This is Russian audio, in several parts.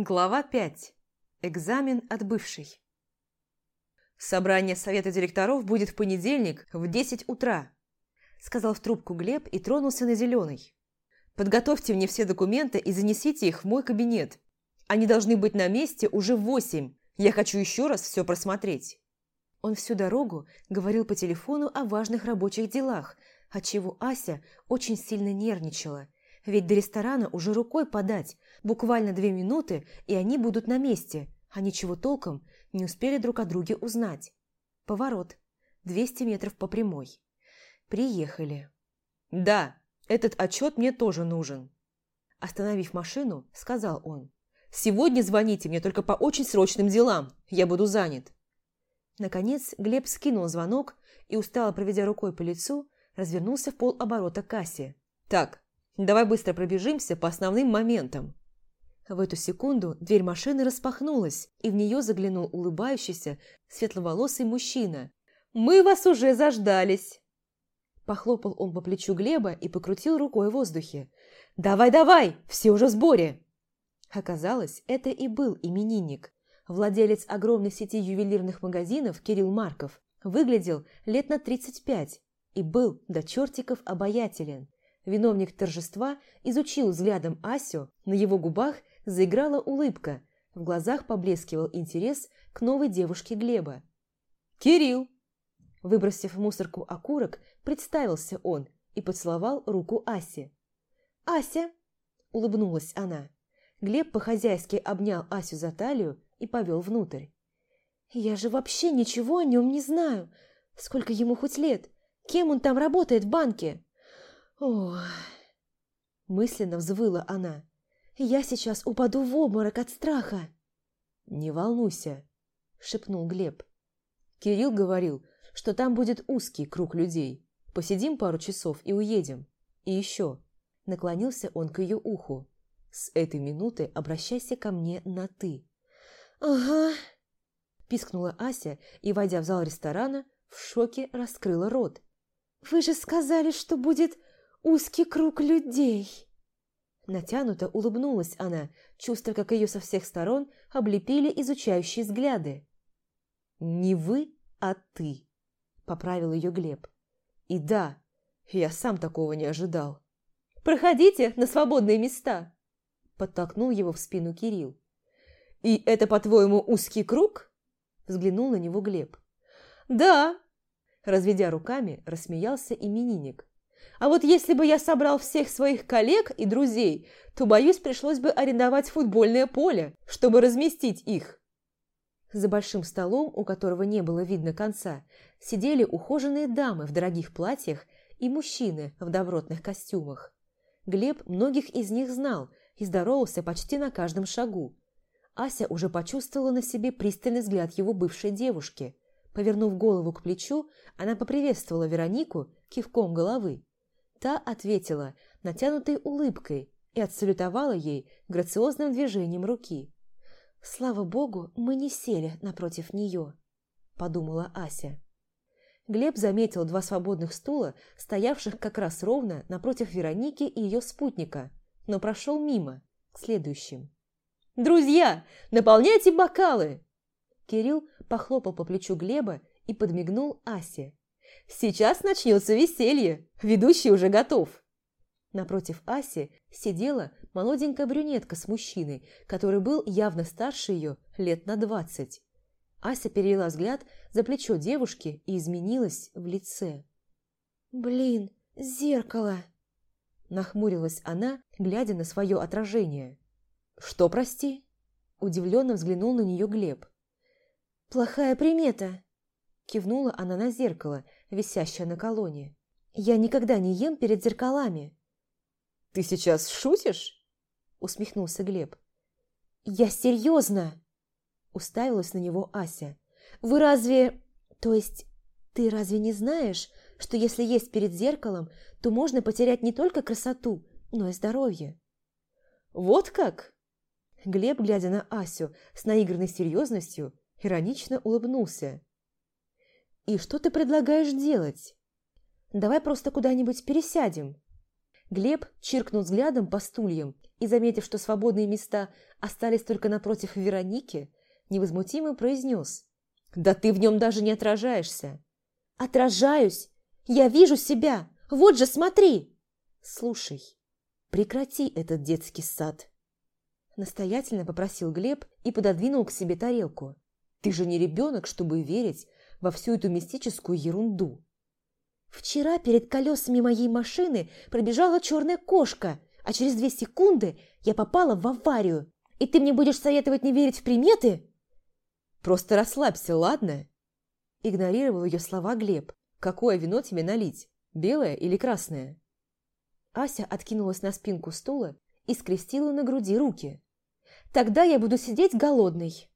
Глава 5. Экзамен от бывшей. «Собрание совета директоров будет в понедельник в 10 утра», сказал в трубку Глеб и тронулся на зеленый. «Подготовьте мне все документы и занесите их в мой кабинет. Они должны быть на месте уже в 8. Я хочу еще раз все просмотреть». Он всю дорогу говорил по телефону о важных рабочих делах, отчего Ася очень сильно нервничала – ведь до ресторана уже рукой подать, буквально две минуты, и они будут на месте, а ничего толком не успели друг о друге узнать. Поворот. 200 метров по прямой. Приехали. «Да, этот отчет мне тоже нужен». Остановив машину, сказал он. «Сегодня звоните мне только по очень срочным делам, я буду занят». Наконец Глеб скинул звонок и, устало проведя рукой по лицу, развернулся в полоборота к кассе. «Так, Давай быстро пробежимся по основным моментам». В эту секунду дверь машины распахнулась, и в нее заглянул улыбающийся, светловолосый мужчина. «Мы вас уже заждались!» Похлопал он по плечу Глеба и покрутил рукой в воздухе. «Давай, давай! Все уже в сборе!» Оказалось, это и был именинник. Владелец огромной сети ювелирных магазинов Кирилл Марков выглядел лет на 35 и был до чертиков обаятелен. Виновник торжества изучил взглядом Асю, на его губах заиграла улыбка, в глазах поблескивал интерес к новой девушке Глеба. «Кирилл!» Выбросив в мусорку окурок, представился он и поцеловал руку Аси. «Ася!» – улыбнулась она. Глеб по-хозяйски обнял Асю за талию и повел внутрь. «Я же вообще ничего о нем не знаю. Сколько ему хоть лет? Кем он там работает в банке?» Ох, мысленно взвыла она. Я сейчас упаду в обморок от страха. Не волнуйся, шепнул Глеб. Кирилл говорил, что там будет узкий круг людей. Посидим пару часов и уедем. И еще. Наклонился он к ее уху. С этой минуты обращайся ко мне на «ты». «Ага», – пискнула Ася и, войдя в зал ресторана, в шоке раскрыла рот. «Вы же сказали, что будет узкий круг людей!» Натянуто улыбнулась она, чувствуя, как ее со всех сторон облепили изучающие взгляды. «Не вы, а ты», – поправил ее Глеб. «И да, я сам такого не ожидал». «Проходите на свободные места!» – подтолкнул его в спину Кирилл. «И это, по-твоему, узкий круг?» – взглянул на него Глеб. «Да!» – разведя руками, рассмеялся именинник. А вот если бы я собрал всех своих коллег и друзей, то, боюсь, пришлось бы арендовать футбольное поле, чтобы разместить их. За большим столом, у которого не было видно конца, сидели ухоженные дамы в дорогих платьях и мужчины в добротных костюмах. Глеб многих из них знал и здоровался почти на каждом шагу. Ася уже почувствовала на себе пристальный взгляд его бывшей девушки. Повернув голову к плечу, она поприветствовала Веронику кивком головы. Та ответила натянутой улыбкой и отсалютовала ей грациозным движением руки. «Слава богу, мы не сели напротив нее», – подумала Ася. Глеб заметил два свободных стула, стоявших как раз ровно напротив Вероники и ее спутника, но прошел мимо, к следующим. «Друзья, наполняйте бокалы!» Кирилл похлопал по плечу Глеба и подмигнул Асе. Сейчас начнется веселье, ведущий уже готов. Напротив Аси сидела молоденькая брюнетка с мужчиной, который был явно старше ее лет на двадцать. Ася перевела взгляд за плечо девушки и изменилась в лице. «Блин, зеркало!» Нахмурилась она, глядя на свое отражение. «Что, прости?» Удивленно взглянул на нее Глеб. «Плохая примета!» Кивнула она на зеркало – висящая на колонне. «Я никогда не ем перед зеркалами». «Ты сейчас шутишь?» – усмехнулся Глеб. «Я серьезно!» – уставилась на него Ася. «Вы разве... То есть, ты разве не знаешь, что если есть перед зеркалом, то можно потерять не только красоту, но и здоровье?» «Вот как?» Глеб, глядя на Асю с наигранной серьезностью, иронично улыбнулся. «И что ты предлагаешь делать? Давай просто куда-нибудь пересядем». Глеб чиркнул взглядом по стульям и, заметив, что свободные места остались только напротив Вероники, невозмутимо произнес. «Да ты в нем даже не отражаешься!» «Отражаюсь! Я вижу себя! Вот же, смотри!» «Слушай, прекрати этот детский сад!» Настоятельно попросил Глеб и пододвинул к себе тарелку. «Ты же не ребенок, чтобы верить во всю эту мистическую ерунду!» «Вчера перед колесами моей машины пробежала черная кошка, а через две секунды я попала в аварию. И ты мне будешь советовать не верить в приметы?» «Просто расслабься, ладно?» Игнорировал ее слова Глеб. «Какое вино тебе налить? Белое или красное?» Ася откинулась на спинку стула и скрестила на груди руки. «Тогда я буду сидеть голодной».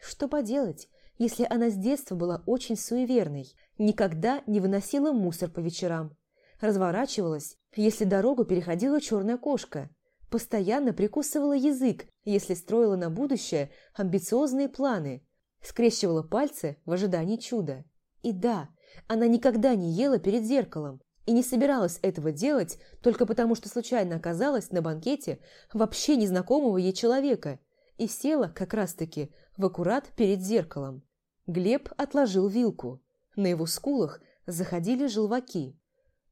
Что поделать, если она с детства была очень суеверной, никогда не выносила мусор по вечерам, разворачивалась, если дорогу переходила черная кошка, постоянно прикусывала язык, если строила на будущее амбициозные планы, скрещивала пальцы в ожидании чуда. И да, она никогда не ела перед зеркалом и не собиралась этого делать только потому, что случайно оказалась на банкете вообще незнакомого ей человека и села как раз-таки в аккурат перед зеркалом. Глеб отложил вилку. На его скулах заходили желваки.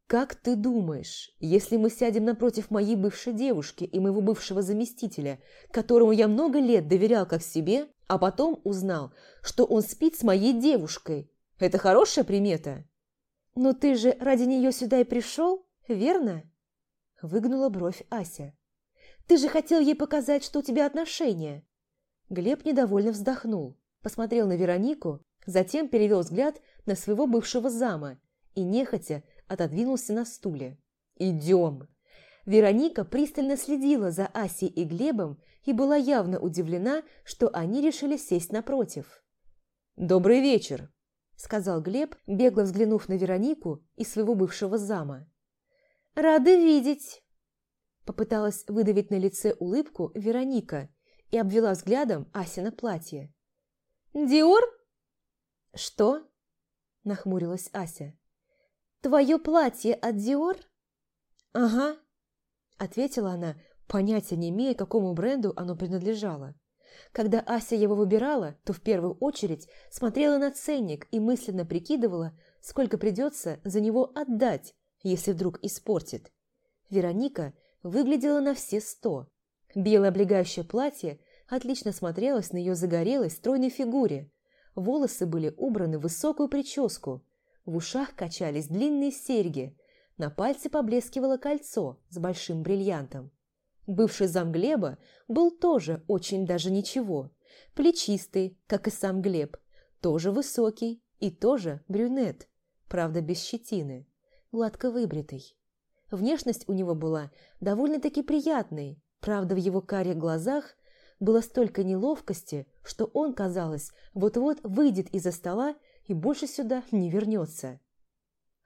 «Как ты думаешь, если мы сядем напротив моей бывшей девушки и моего бывшего заместителя, которому я много лет доверял как себе, а потом узнал, что он спит с моей девушкой, это хорошая примета?» «Но ты же ради нее сюда и пришел, верно?» Выгнула бровь Ася. «Ты же хотел ей показать, что у тебя отношения!» Глеб недовольно вздохнул, посмотрел на Веронику, затем перевел взгляд на своего бывшего зама и, нехотя, отодвинулся на стуле. «Идем!» Вероника пристально следила за Асей и Глебом и была явно удивлена, что они решили сесть напротив. «Добрый вечер!» – сказал Глеб, бегло взглянув на Веронику и своего бывшего зама. «Рада видеть!» Попыталась выдавить на лице улыбку Вероника и обвела взглядом Асина платье. «Диор?» «Что?» – нахмурилась Ася. «Твое платье от Диор?» «Ага», – ответила она, понятия не имея, какому бренду оно принадлежало. Когда Ася его выбирала, то в первую очередь смотрела на ценник и мысленно прикидывала, сколько придется за него отдать, если вдруг испортит. Вероника выглядела на все сто. Белое облегающее платье отлично смотрелось на ее загорелой стройной фигуре. Волосы были убраны в высокую прическу, в ушах качались длинные серьги, на пальце поблескивало кольцо с большим бриллиантом. Бывший зам Глеба был тоже очень даже ничего, плечистый, как и сам Глеб, тоже высокий и тоже брюнет, правда без щетины, гладко выбритый. Внешность у него была довольно-таки приятной, правда в его карих глазах было столько неловкости, что он, казалось, вот-вот выйдет из-за стола и больше сюда не вернется.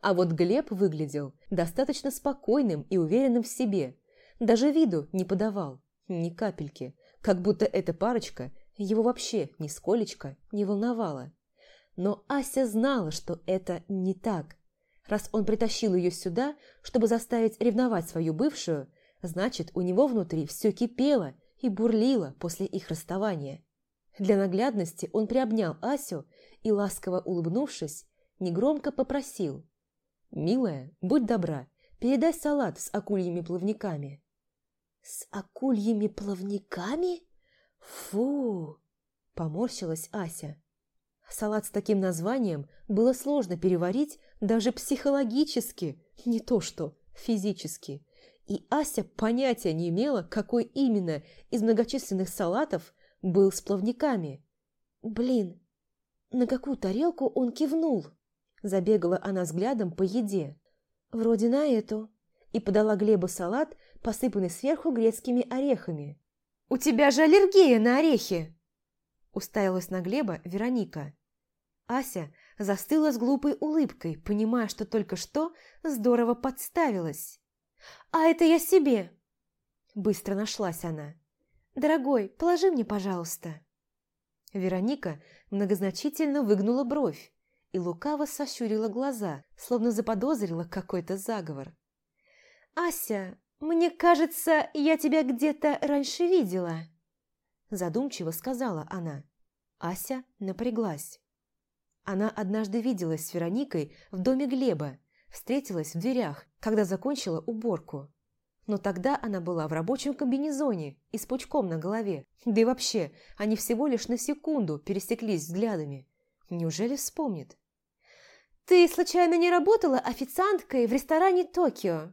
А вот Глеб выглядел достаточно спокойным и уверенным в себе, даже виду не подавал, ни капельки, как будто эта парочка его вообще нисколечко не волновала. Но Ася знала, что это не так. Раз он притащил ее сюда, чтобы заставить ревновать свою бывшую, значит, у него внутри все кипело и бурлило после их расставания. Для наглядности он приобнял Асю и, ласково улыбнувшись, негромко попросил. «Милая, будь добра, передай салат с акульями плавниками». «С акульями плавниками? Фу!» – поморщилась Ася. Салат с таким названием было сложно переварить даже психологически, не то что физически. И Ася понятия не имела, какой именно из многочисленных салатов был с плавниками. «Блин, на какую тарелку он кивнул?» Забегала она взглядом по еде. «Вроде на эту». И подала Глебу салат, посыпанный сверху грецкими орехами. «У тебя же аллергия на орехи!» Уставилась на Глеба Вероника. Ася застыла с глупой улыбкой, понимая, что только что здорово подставилась. «А это я себе!» Быстро нашлась она. «Дорогой, положи мне, пожалуйста». Вероника многозначительно выгнула бровь и лукаво сощурила глаза, словно заподозрила какой-то заговор. «Ася, мне кажется, я тебя где-то раньше видела», задумчиво сказала она. Ася напряглась. Она однажды виделась с Вероникой в доме Глеба, встретилась в дверях, когда закончила уборку. Но тогда она была в рабочем комбинезоне и с пучком на голове. Да и вообще, они всего лишь на секунду пересеклись взглядами. Неужели вспомнит? «Ты случайно не работала официанткой в ресторане «Токио»?»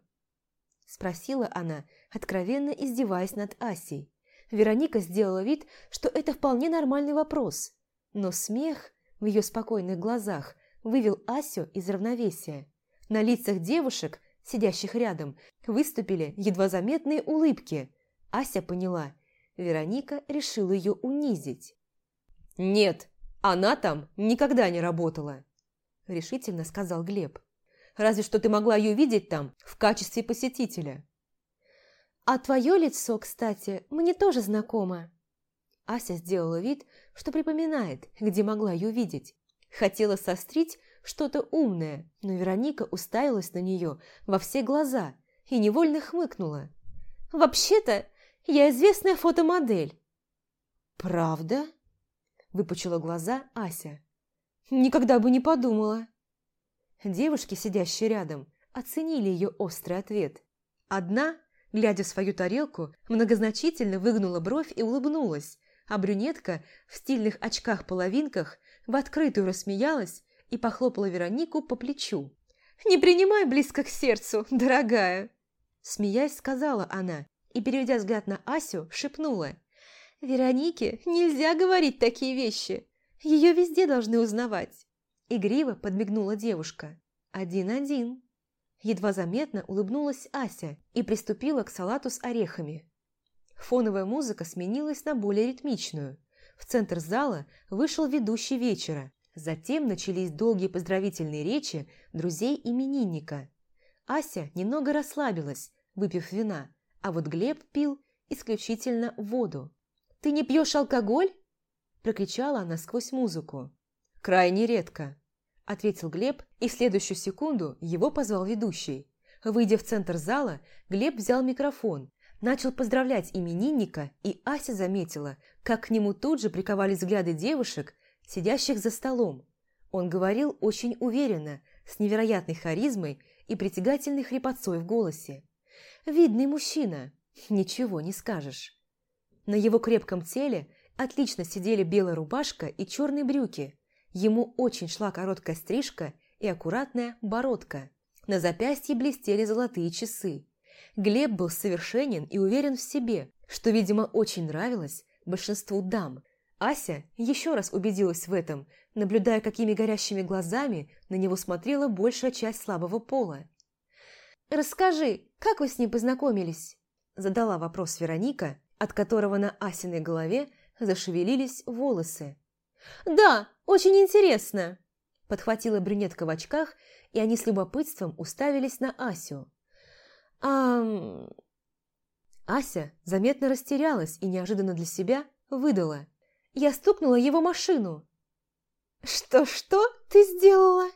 Спросила она, откровенно издеваясь над Асей. Вероника сделала вид, что это вполне нормальный вопрос. Но смех в ее спокойных глазах вывел Асю из равновесия. На лицах девушек, сидящих рядом, выступили едва заметные улыбки. Ася поняла, Вероника решила ее унизить. «Нет, она там никогда не работала», – решительно сказал Глеб. «Разве что ты могла ее видеть там в качестве посетителя». «А твое лицо, кстати, мне тоже знакомо». Ася сделала вид, что припоминает, где могла ее видеть. Хотела сострить что-то умное, но Вероника уставилась на нее во все глаза и невольно хмыкнула. «Вообще-то я известная фотомодель». «Правда?» – выпучила глаза Ася. «Никогда бы не подумала». Девушки, сидящие рядом, оценили ее острый ответ. Одна, глядя в свою тарелку, многозначительно выгнула бровь и улыбнулась, а брюнетка в стильных очках-половинках в открытую рассмеялась и похлопала Веронику по плечу. «Не принимай близко к сердцу, дорогая!» Смеясь, сказала она и, переведя взгляд на Асю, шепнула. «Веронике нельзя говорить такие вещи. Ее везде должны узнавать». Игриво подмигнула девушка. «Один-один». Едва заметно улыбнулась Ася и приступила к салату с орехами. Фоновая музыка сменилась на более ритмичную. В центр зала вышел ведущий вечера. Затем начались долгие поздравительные речи друзей именинника. Ася немного расслабилась, выпив вина, а вот Глеб пил исключительно воду. «Ты не пьешь алкоголь?» – прокричала она сквозь музыку. «Крайне редко», – ответил Глеб, и в следующую секунду его позвал ведущий. Выйдя в центр зала, Глеб взял микрофон начал поздравлять именинника, и Ася заметила, как к нему тут же приковали взгляды девушек, сидящих за столом. Он говорил очень уверенно, с невероятной харизмой и притягательной хрипотцой в голосе. «Видный мужчина, ничего не скажешь». На его крепком теле отлично сидели белая рубашка и черные брюки. Ему очень шла короткая стрижка и аккуратная бородка. На запястье блестели золотые часы. Глеб был совершенен и уверен в себе, что, видимо, очень нравилось большинству дам. Ася еще раз убедилась в этом, наблюдая, какими горящими глазами на него смотрела большая часть слабого пола. «Расскажи, как вы с ним познакомились?» Задала вопрос Вероника, от которого на Асиной голове зашевелились волосы. «Да, очень интересно!» Подхватила брюнетка в очках, и они с любопытством уставились на Асю. «Ам...» Ася заметно растерялась и неожиданно для себя выдала. «Я стукнула его машину». «Что-что ты сделала?»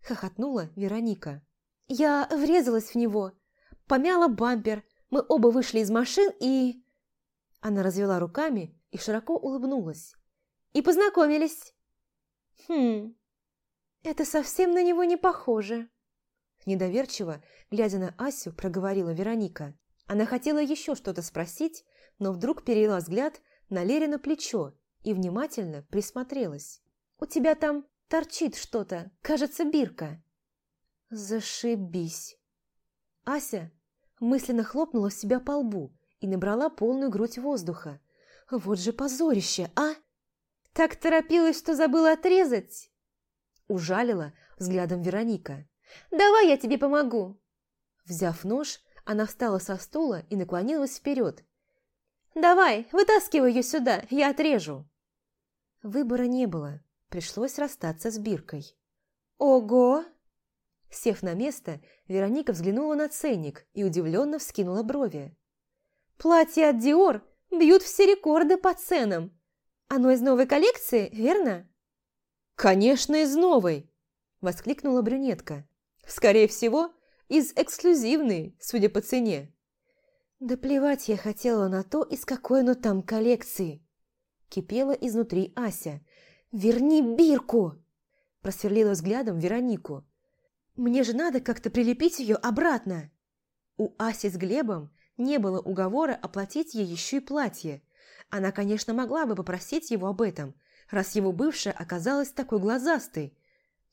Хохотнула Вероника. «Я врезалась в него, помяла бампер, мы оба вышли из машин и...» Она развела руками и широко улыбнулась. «И познакомились». «Хм, это совсем на него не похоже». Недоверчиво, глядя на Асю, проговорила Вероника. Она хотела еще что-то спросить, но вдруг перевела взгляд на Лерина плечо и внимательно присмотрелась. «У тебя там торчит что-то, кажется, бирка». «Зашибись!» Ася мысленно хлопнула себя по лбу и набрала полную грудь воздуха. «Вот же позорище, а!» «Так торопилась, что забыла отрезать!» Ужалила взглядом Вероника. «Давай я тебе помогу!» Взяв нож, она встала со стула и наклонилась вперед. «Давай, вытаскивай ее сюда, я отрежу!» Выбора не было, пришлось расстаться с биркой. «Ого!» Сев на место, Вероника взглянула на ценник и удивленно вскинула брови. «Платье от Диор бьют все рекорды по ценам. Оно из новой коллекции, верно?» «Конечно, из новой!» – воскликнула брюнетка. Скорее всего, Из эксклюзивной, судя по цене. Да плевать я хотела на то, из какой оно там коллекции. Кипела изнутри Ася. «Верни бирку!» Просверлила взглядом Веронику. «Мне же надо как-то прилепить ее обратно!» У Аси с Глебом не было уговора оплатить ей еще и платье. Она, конечно, могла бы попросить его об этом, раз его бывшая оказалась такой глазастой.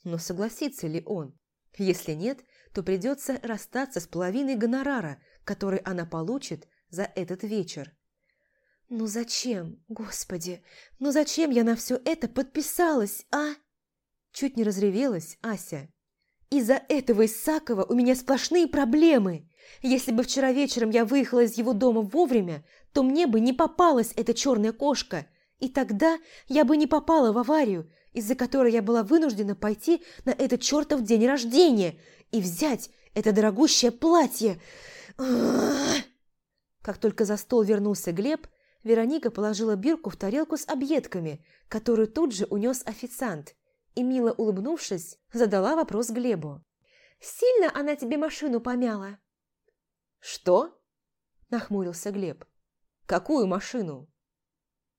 Но согласится ли он? Если нет, то придется расстаться с половиной гонорара, который она получит за этот вечер. «Ну зачем, Господи, ну зачем я на все это подписалась, а?» Чуть не разревелась Ася. «Из-за этого Исакова у меня сплошные проблемы. Если бы вчера вечером я выехала из его дома вовремя, то мне бы не попалась эта черная кошка, и тогда я бы не попала в аварию, из-за которой я была вынуждена пойти на этот чертов день рождения и взять это дорогущее платье. Как только за стол вернулся Глеб, Вероника положила бирку в тарелку с объедками, которую тут же унес официант, и, мило улыбнувшись, задала вопрос Глебу. «Сильно она тебе машину помяла?» «Что?» – нахмурился Глеб. «Какую машину?»